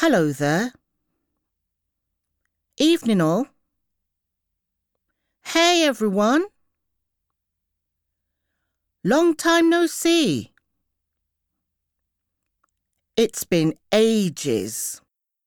Hello there. Evening all. Hey everyone. Long time no see. It's been ages.